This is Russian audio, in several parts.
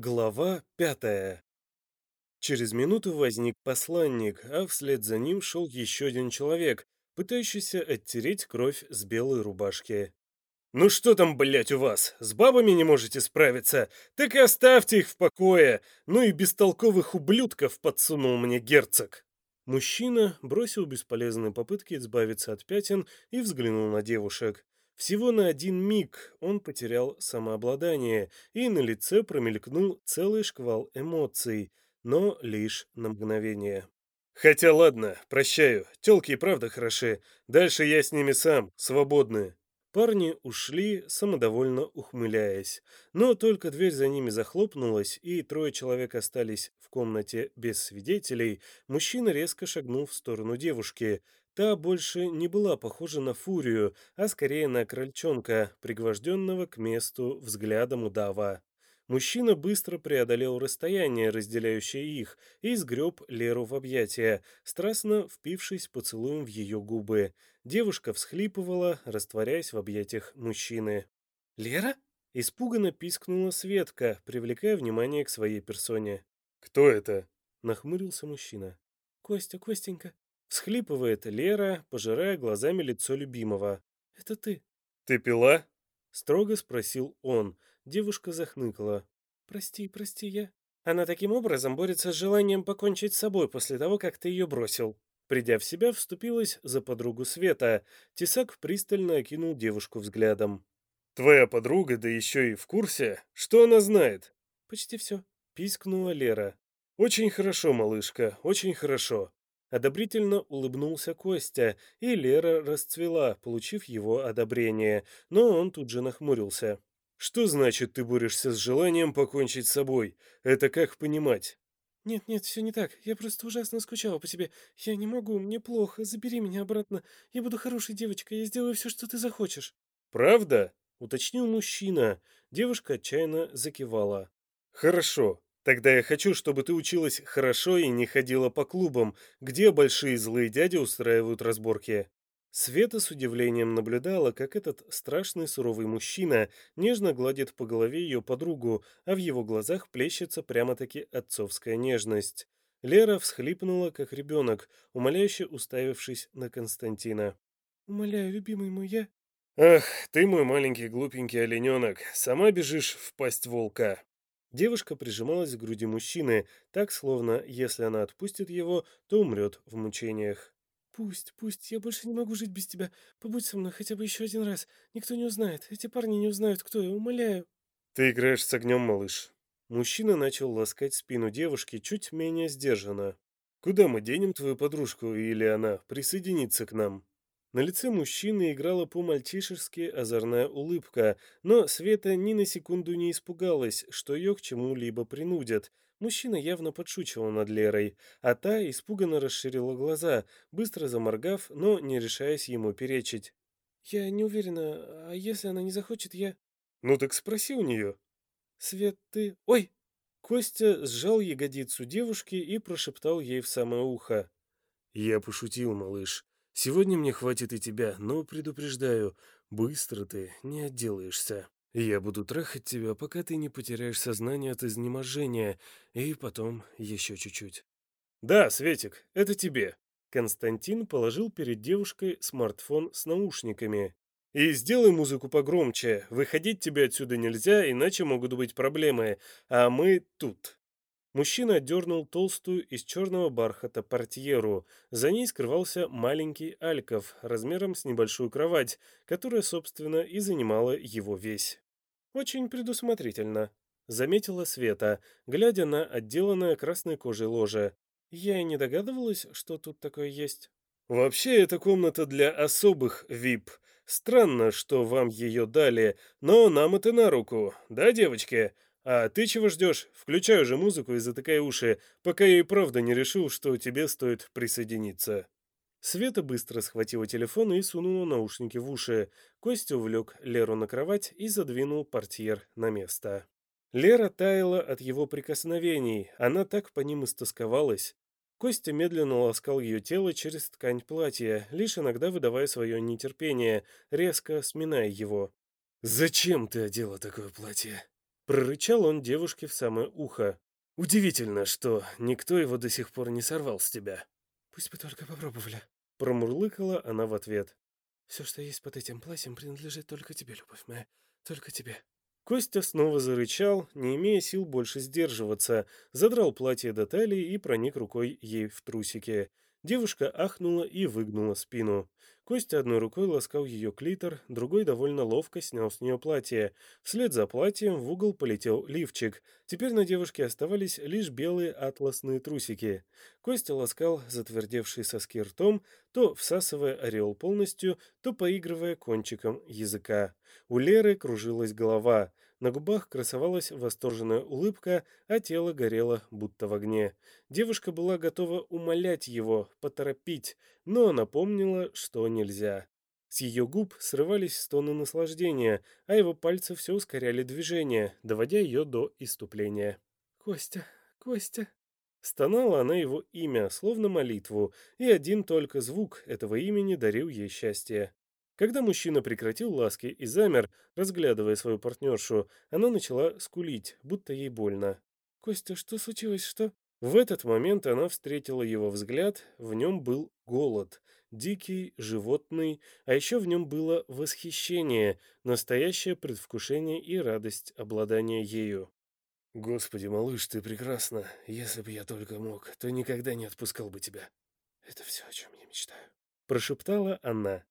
Глава пятая Через минуту возник посланник, а вслед за ним шел еще один человек, пытающийся оттереть кровь с белой рубашки. «Ну что там, блядь, у вас? С бабами не можете справиться? Так и оставьте их в покое! Ну и бестолковых ублюдков подсунул мне герцог!» Мужчина бросил бесполезные попытки избавиться от пятен и взглянул на девушек. Всего на один миг он потерял самообладание, и на лице промелькнул целый шквал эмоций, но лишь на мгновение. «Хотя ладно, прощаю, тёлки и правда хороши, дальше я с ними сам, свободны». Парни ушли, самодовольно ухмыляясь, но только дверь за ними захлопнулась, и трое человек остались в комнате без свидетелей, мужчина резко шагнул в сторону девушки – Та больше не была похожа на фурию, а скорее на крольчонка, пригвожденного к месту взглядом удава. Мужчина быстро преодолел расстояние, разделяющее их, и сгреб Леру в объятия, страстно впившись поцелуем в ее губы. Девушка всхлипывала, растворяясь в объятиях мужчины. «Лера?» — испуганно пискнула Светка, привлекая внимание к своей персоне. «Кто это?» — нахмурился мужчина. «Костя, Костенька», Всхлипывает Лера, пожирая глазами лицо любимого. «Это ты?» «Ты пила?» Строго спросил он. Девушка захныкала. «Прости, прости, я...» Она таким образом борется с желанием покончить с собой после того, как ты ее бросил. Придя в себя, вступилась за подругу Света. Тесак пристально окинул девушку взглядом. «Твоя подруга, да еще и в курсе? Что она знает?» «Почти все», — пискнула Лера. «Очень хорошо, малышка, очень хорошо. Одобрительно улыбнулся Костя, и Лера расцвела, получив его одобрение, но он тут же нахмурился. «Что значит, ты борешься с желанием покончить с собой? Это как понимать?» «Нет, нет, все не так. Я просто ужасно скучала по тебе. Я не могу, мне плохо. Забери меня обратно. Я буду хорошей девочкой. Я сделаю все, что ты захочешь». «Правда?» — уточнил мужчина. Девушка отчаянно закивала. «Хорошо. Тогда я хочу, чтобы ты училась хорошо и не ходила по клубам, где большие злые дяди устраивают разборки. Света с удивлением наблюдала, как этот страшный суровый мужчина нежно гладит по голове ее подругу, а в его глазах плещется прямо-таки отцовская нежность. Лера всхлипнула, как ребенок, умоляюще уставившись на Константина. «Умоляю, любимый мой, я...» «Ах, ты мой маленький глупенький олененок, сама бежишь в пасть волка!» Девушка прижималась к груди мужчины, так, словно, если она отпустит его, то умрет в мучениях. «Пусть, пусть, я больше не могу жить без тебя. Побудь со мной хотя бы еще один раз. Никто не узнает. Эти парни не узнают, кто я, умоляю». «Ты играешь с огнем, малыш». Мужчина начал ласкать спину девушки чуть менее сдержанно. «Куда мы денем твою подружку, или она присоединится к нам?» На лице мужчины играла по-мальчишески озорная улыбка, но Света ни на секунду не испугалась, что ее к чему-либо принудят. Мужчина явно подшучивал над Лерой, а та испуганно расширила глаза, быстро заморгав, но не решаясь ему перечить. «Я не уверена, а если она не захочет, я...» «Ну так спроси у нее». «Свет, ты... Ой!» Костя сжал ягодицу девушки и прошептал ей в самое ухо. «Я пошутил, малыш. Сегодня мне хватит и тебя, но предупреждаю, быстро ты не отделаешься. Я буду трахать тебя, пока ты не потеряешь сознание от изнеможения, и потом еще чуть-чуть. Да, Светик, это тебе. Константин положил перед девушкой смартфон с наушниками. И сделай музыку погромче. Выходить тебе отсюда нельзя, иначе могут быть проблемы. А мы тут. Мужчина отдернул толстую из черного бархата портьеру. За ней скрывался маленький альков размером с небольшую кровать, которая, собственно, и занимала его весь. «Очень предусмотрительно», — заметила Света, глядя на отделанное красной кожей ложе. «Я и не догадывалась, что тут такое есть». «Вообще, это комната для особых ВИП. Странно, что вам ее дали, но нам это на руку, да, девочки?» А ты чего ждешь? Включай уже музыку и затыкай уши, пока я и правда не решил, что тебе стоит присоединиться». Света быстро схватила телефон и сунула наушники в уши. Костя увлек Леру на кровать и задвинул портьер на место. Лера таяла от его прикосновений, она так по ним истосковалась. Костя медленно ласкал ее тело через ткань платья, лишь иногда выдавая свое нетерпение, резко сминая его. «Зачем ты одела такое платье?» Прорычал он девушке в самое ухо. «Удивительно, что никто его до сих пор не сорвал с тебя». «Пусть бы только попробовали», — промурлыкала она в ответ. «Все, что есть под этим платьем, принадлежит только тебе, любовь моя, только тебе». Костя снова зарычал, не имея сил больше сдерживаться, задрал платье до талии и проник рукой ей в трусики. Девушка ахнула и выгнула спину. Костя одной рукой ласкал ее клитор, другой довольно ловко снял с нее платье. Вслед за платьем в угол полетел лифчик. Теперь на девушке оставались лишь белые атласные трусики. Костя ласкал затвердевший соски ртом, то всасывая ореол полностью, то поигрывая кончиком языка. У Леры кружилась голова. На губах красовалась восторженная улыбка, а тело горело, будто в огне. Девушка была готова умолять его, поторопить, но напомнила, что нельзя. С ее губ срывались стоны наслаждения, а его пальцы все ускоряли движение, доводя ее до иступления. «Костя, Костя!» Стонала она его имя, словно молитву, и один только звук этого имени дарил ей счастье. Когда мужчина прекратил ласки и замер, разглядывая свою партнершу, она начала скулить, будто ей больно. «Костя, что случилось, что?» В этот момент она встретила его взгляд, в нем был голод, дикий, животный, а еще в нем было восхищение, настоящее предвкушение и радость обладания ею. «Господи, малыш, ты прекрасна. Если бы я только мог, то никогда не отпускал бы тебя». «Это все, о чем я мечтаю», — прошептала она.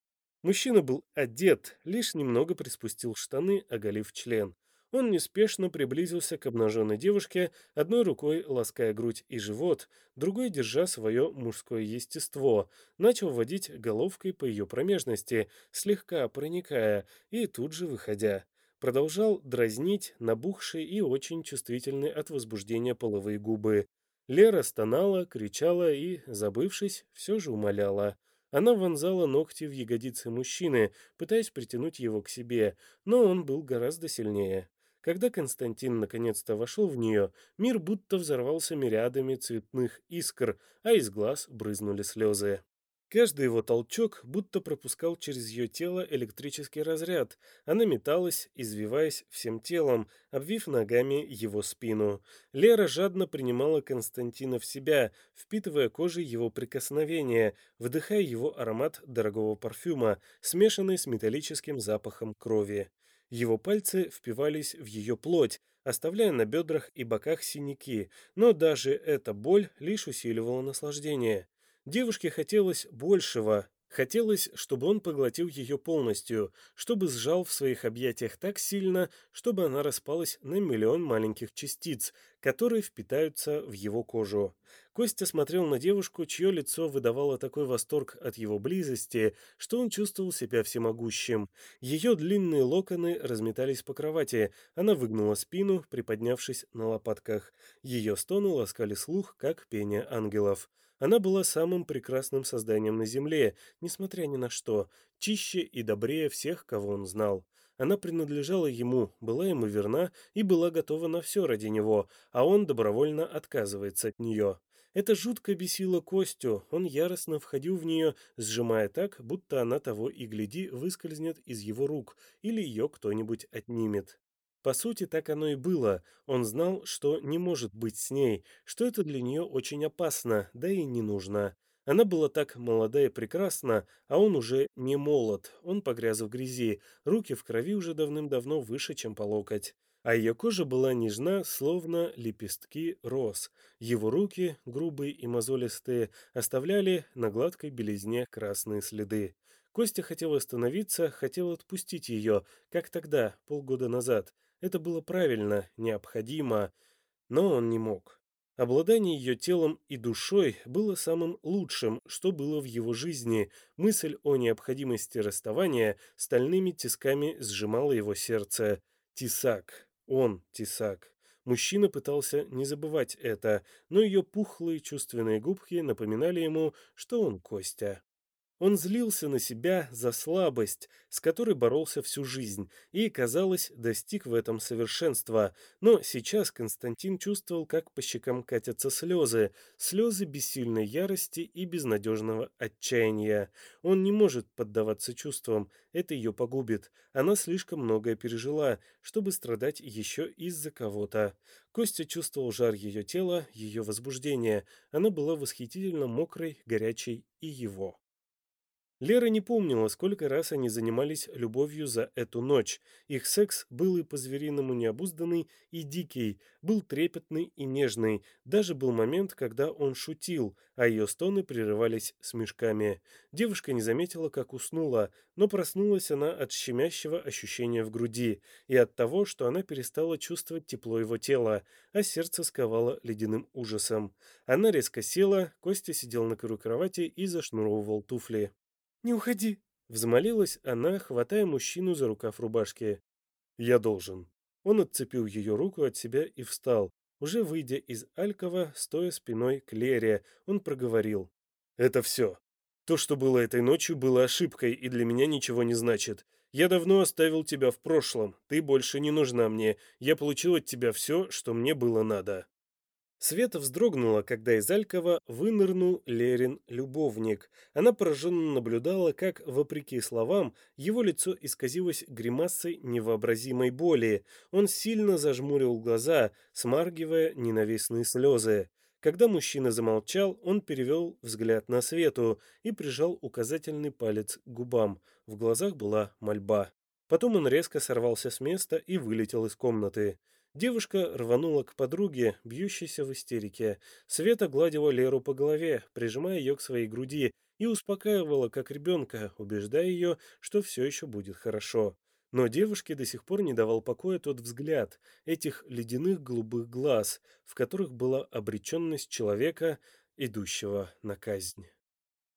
Мужчина был одет, лишь немного приспустил штаны, оголив член. Он неспешно приблизился к обнаженной девушке, одной рукой лаская грудь и живот, другой держа свое мужское естество, начал водить головкой по ее промежности, слегка проникая и тут же выходя. Продолжал дразнить набухшие и очень чувствительные от возбуждения половые губы. Лера стонала, кричала и, забывшись, все же умоляла. Она вонзала ногти в ягодицы мужчины, пытаясь притянуть его к себе, но он был гораздо сильнее. Когда Константин наконец-то вошел в нее, мир будто взорвался мириадами цветных искр, а из глаз брызнули слезы. Каждый его толчок будто пропускал через ее тело электрический разряд. Она металась, извиваясь всем телом, обвив ногами его спину. Лера жадно принимала Константина в себя, впитывая кожей его прикосновения, вдыхая его аромат дорогого парфюма, смешанный с металлическим запахом крови. Его пальцы впивались в ее плоть, оставляя на бедрах и боках синяки, но даже эта боль лишь усиливала наслаждение. Девушке хотелось большего. Хотелось, чтобы он поглотил ее полностью, чтобы сжал в своих объятиях так сильно, чтобы она распалась на миллион маленьких частиц, которые впитаются в его кожу. Костя смотрел на девушку, чье лицо выдавало такой восторг от его близости, что он чувствовал себя всемогущим. Ее длинные локоны разметались по кровати, она выгнула спину, приподнявшись на лопатках. Ее стоны ласкали слух, как пение ангелов. Она была самым прекрасным созданием на земле, несмотря ни на что, чище и добрее всех, кого он знал. Она принадлежала ему, была ему верна и была готова на все ради него, а он добровольно отказывается от нее. Это жутко бесило Костю, он яростно входил в нее, сжимая так, будто она того и гляди выскользнет из его рук или ее кто-нибудь отнимет. По сути, так оно и было. Он знал, что не может быть с ней, что это для нее очень опасно, да и не нужно. Она была так молода и прекрасна, а он уже не молод. Он погряз в грязи, руки в крови уже давным-давно выше, чем по локоть. А ее кожа была нежна, словно лепестки роз. Его руки, грубые и мозолистые, оставляли на гладкой белизне красные следы. Костя хотел остановиться, хотел отпустить ее, как тогда, полгода назад. Это было правильно, необходимо, но он не мог. Обладание ее телом и душой было самым лучшим, что было в его жизни. Мысль о необходимости расставания стальными тисками сжимала его сердце. Тесак. Он тесак. Мужчина пытался не забывать это, но ее пухлые чувственные губки напоминали ему, что он Костя. Он злился на себя за слабость, с которой боролся всю жизнь, и, казалось, достиг в этом совершенства. Но сейчас Константин чувствовал, как по щекам катятся слезы, слезы бессильной ярости и безнадежного отчаяния. Он не может поддаваться чувствам, это ее погубит. Она слишком многое пережила, чтобы страдать еще из-за кого-то. Костя чувствовал жар ее тела, ее возбуждение. Она была восхитительно мокрой, горячей и его. Лера не помнила, сколько раз они занимались любовью за эту ночь. Их секс был и по-звериному необузданный, и дикий, был трепетный и нежный. Даже был момент, когда он шутил, а ее стоны прерывались смешками. Девушка не заметила, как уснула, но проснулась она от щемящего ощущения в груди и от того, что она перестала чувствовать тепло его тела, а сердце сковало ледяным ужасом. Она резко села, Костя сидел на краю кровати и зашнуровывал туфли. «Не уходи!» — взмолилась она, хватая мужчину за рукав рубашки. «Я должен». Он отцепил ее руку от себя и встал. Уже выйдя из Алькова, стоя спиной к Лере, он проговорил. «Это все. То, что было этой ночью, было ошибкой и для меня ничего не значит. Я давно оставил тебя в прошлом. Ты больше не нужна мне. Я получил от тебя все, что мне было надо». Света вздрогнула, когда из Алькова вынырнул Лерин любовник. Она пораженно наблюдала, как, вопреки словам, его лицо исказилось гримасой невообразимой боли. Он сильно зажмурил глаза, смаргивая ненавистные слезы. Когда мужчина замолчал, он перевел взгляд на Свету и прижал указательный палец к губам. В глазах была мольба. Потом он резко сорвался с места и вылетел из комнаты. Девушка рванула к подруге, бьющейся в истерике. Света гладила Леру по голове, прижимая ее к своей груди, и успокаивала, как ребенка, убеждая ее, что все еще будет хорошо. Но девушке до сих пор не давал покоя тот взгляд, этих ледяных голубых глаз, в которых была обреченность человека, идущего на казнь.